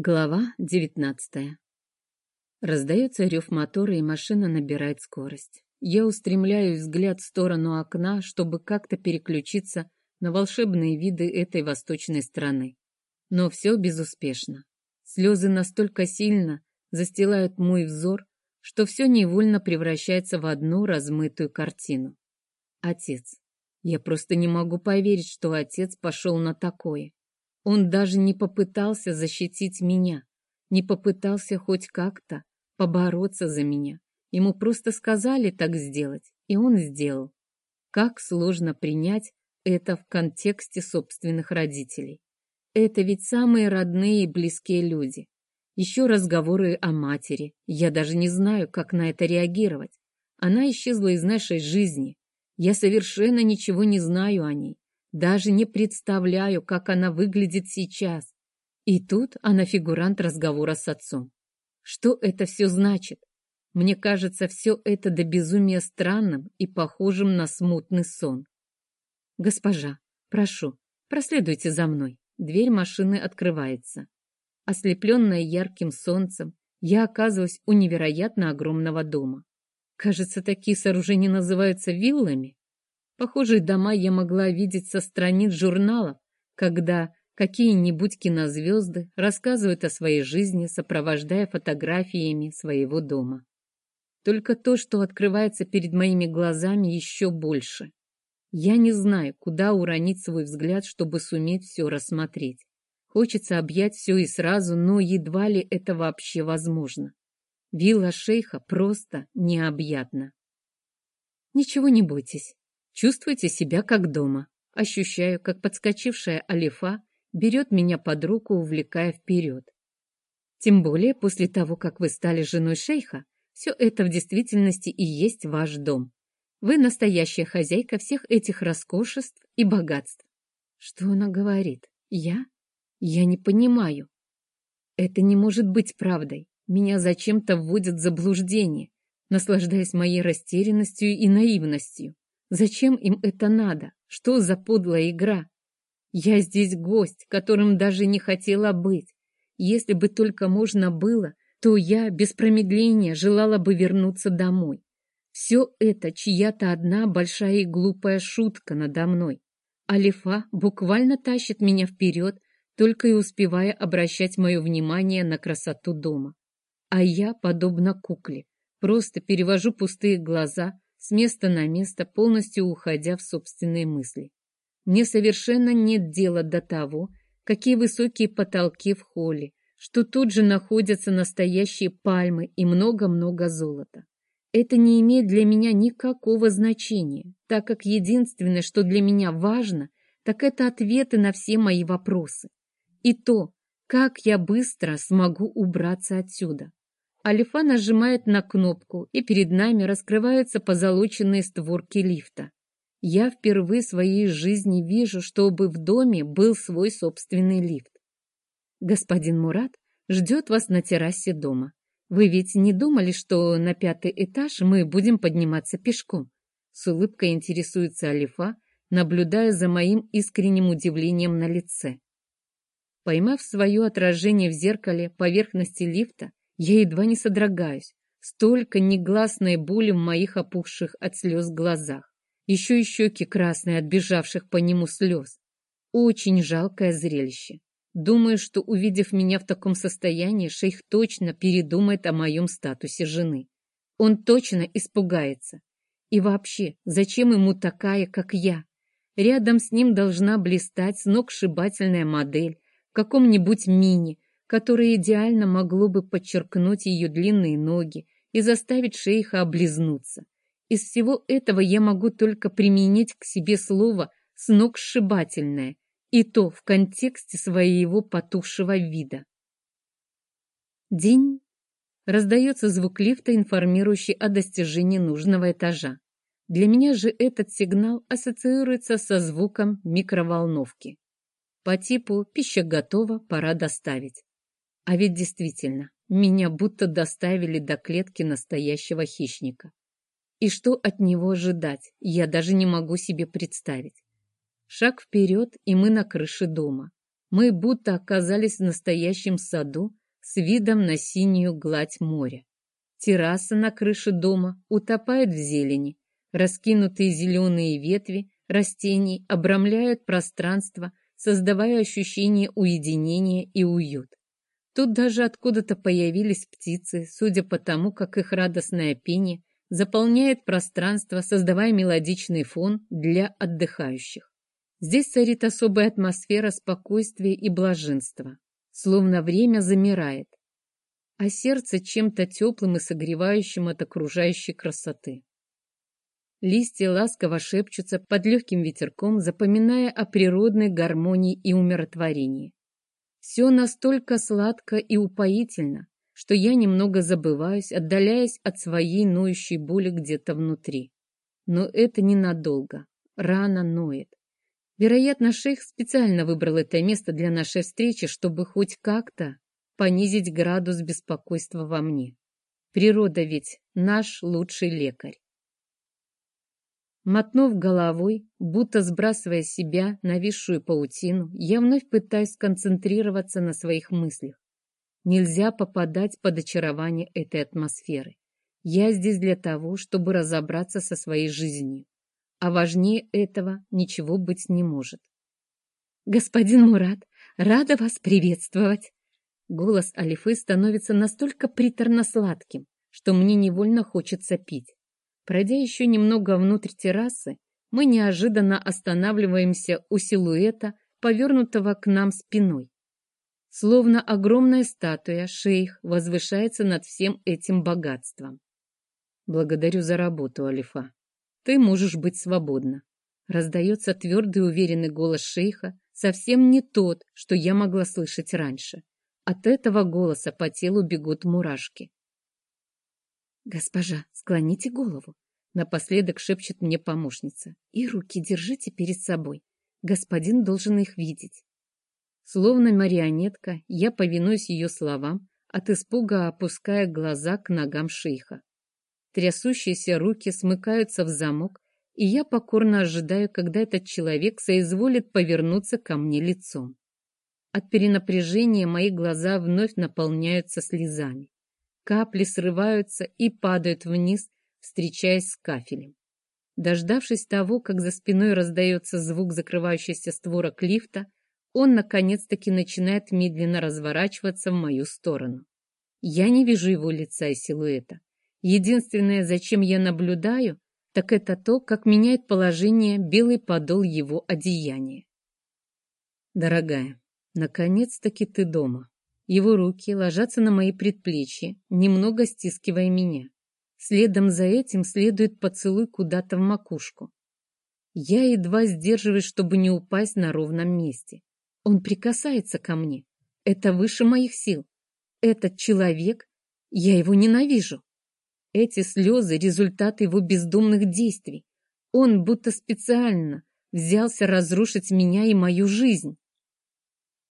Глава девятнадцатая. Раздается рев мотора, и машина набирает скорость. Я устремляю взгляд в сторону окна, чтобы как-то переключиться на волшебные виды этой восточной страны. Но все безуспешно. Слезы настолько сильно застилают мой взор, что все невольно превращается в одну размытую картину. Отец. Я просто не могу поверить, что отец пошел на такое. Он даже не попытался защитить меня, не попытался хоть как-то побороться за меня. Ему просто сказали так сделать, и он сделал. Как сложно принять это в контексте собственных родителей. Это ведь самые родные и близкие люди. Еще разговоры о матери. Я даже не знаю, как на это реагировать. Она исчезла из нашей жизни. Я совершенно ничего не знаю о ней. Даже не представляю, как она выглядит сейчас. И тут она фигурант разговора с отцом. Что это все значит? Мне кажется, все это до безумия странным и похожим на смутный сон. Госпожа, прошу, проследуйте за мной. Дверь машины открывается. Ослепленная ярким солнцем, я оказываюсь у невероятно огромного дома. Кажется, такие сооружения называются виллами. Похожие дома я могла видеть со страниц журналов, когда какие-нибудь кинозвезды рассказывают о своей жизни, сопровождая фотографиями своего дома. Только то, что открывается перед моими глазами, еще больше. Я не знаю, куда уронить свой взгляд, чтобы суметь все рассмотреть. Хочется объять все и сразу, но едва ли это вообще возможно. Вилла шейха просто необъятна. Ничего не бойтесь, Чувствуйте себя как дома. Ощущаю, как подскочившая Алифа берет меня под руку, увлекая вперед. Тем более после того, как вы стали женой шейха, все это в действительности и есть ваш дом. Вы настоящая хозяйка всех этих роскошеств и богатств. Что она говорит? Я? Я не понимаю. Это не может быть правдой. Меня зачем-то вводят в заблуждение, наслаждаясь моей растерянностью и наивностью. Зачем им это надо? Что за подлая игра? Я здесь гость, которым даже не хотела быть. Если бы только можно было, то я без промедления желала бы вернуться домой. Все это чья-то одна большая и глупая шутка надо мной. Алифа буквально тащит меня вперед, только и успевая обращать мое внимание на красоту дома. А я, подобно кукле, просто перевожу пустые глаза с места на место, полностью уходя в собственные мысли. Мне совершенно нет дела до того, какие высокие потолки в холле, что тут же находятся настоящие пальмы и много-много золота. Это не имеет для меня никакого значения, так как единственное, что для меня важно, так это ответы на все мои вопросы. И то, как я быстро смогу убраться отсюда. Алифа нажимает на кнопку, и перед нами раскрываются позолоченные створки лифта. Я впервые в своей жизни вижу, чтобы в доме был свой собственный лифт. Господин Мурат ждет вас на террасе дома. Вы ведь не думали, что на пятый этаж мы будем подниматься пешком? С улыбкой интересуется Алифа, наблюдая за моим искренним удивлением на лице. Поймав свое отражение в зеркале поверхности лифта, я едва не содрогаюсь. Столько негласной боли в моих опухших от слез глазах. Еще и щеки красные от бежавших по нему слез. Очень жалкое зрелище. Думаю, что, увидев меня в таком состоянии, шейх точно передумает о моем статусе жены. Он точно испугается. И вообще, зачем ему такая, как я? Рядом с ним должна блистать сногсшибательная модель в каком-нибудь мини, которое идеально могло бы подчеркнуть ее длинные ноги и заставить шейха облизнуться. Из всего этого я могу только применить к себе слово «сногсшибательное», и то в контексте своего потухшего вида. День. Раздается звук лифта, информирующий о достижении нужного этажа. Для меня же этот сигнал ассоциируется со звуком микроволновки. По типу «пища готова, пора доставить». А ведь действительно, меня будто доставили до клетки настоящего хищника. И что от него ожидать, я даже не могу себе представить. Шаг вперед, и мы на крыше дома. Мы будто оказались в настоящем саду с видом на синюю гладь моря. Терраса на крыше дома утопает в зелени. Раскинутые зеленые ветви растений обрамляют пространство, создавая ощущение уединения и уют. Тут даже откуда-то появились птицы, судя по тому, как их радостное пение заполняет пространство, создавая мелодичный фон для отдыхающих. Здесь царит особая атмосфера спокойствия и блаженства, словно время замирает, а сердце чем-то теплым и согревающим от окружающей красоты. Листья ласково шепчутся под легким ветерком, запоминая о природной гармонии и умиротворении. Все настолько сладко и упоительно, что я немного забываюсь, отдаляясь от своей ноющей боли где-то внутри. Но это ненадолго. Рана ноет. Вероятно, шейх специально выбрал это место для нашей встречи, чтобы хоть как-то понизить градус беспокойства во мне. Природа ведь наш лучший лекарь. Мотнув головой, будто сбрасывая с себя нависшую паутину, я вновь пытаюсь сконцентрироваться на своих мыслях. Нельзя попадать под очарование этой атмосферы. Я здесь для того, чтобы разобраться со своей жизнью. А важнее этого ничего быть не может. «Господин Мурат, рада вас приветствовать!» Голос Алифы становится настолько приторно-сладким, что мне невольно хочется пить. Пройдя еще немного внутрь террасы, мы неожиданно останавливаемся у силуэта, повернутого к нам спиной. Словно огромная статуя, шейх возвышается над всем этим богатством. Благодарю за работу, Алифа. Ты можешь быть свободна. Раздается твердый уверенный голос шейха, совсем не тот, что я могла слышать раньше. От этого голоса по телу бегут мурашки. «Госпожа, склоните голову!» Напоследок шепчет мне помощница. «И руки держите перед собой. Господин должен их видеть». Словно марионетка, я повинуюсь ее словам, от испуга опуская глаза к ногам шейха. Трясущиеся руки смыкаются в замок, и я покорно ожидаю, когда этот человек соизволит повернуться ко мне лицом. От перенапряжения мои глаза вновь наполняются слезами. Капли срываются и падают вниз, встречаясь с кафелем. Дождавшись того, как за спиной раздается звук закрывающейся створок лифта, он наконец-таки начинает медленно разворачиваться в мою сторону. Я не вижу его лица и силуэта. Единственное, зачем я наблюдаю, так это то, как меняет положение белый подол его одеяния. Дорогая, Наконец-таки ты дома. Его руки ложатся на мои предплечья, немного стискивая меня. Следом за этим следует поцелуй куда-то в макушку. Я едва сдерживаюсь, чтобы не упасть на ровном месте. Он прикасается ко мне. Это выше моих сил. Этот человек, я его ненавижу. Эти слезы — результат его бездумных действий. Он будто специально взялся разрушить меня и мою жизнь.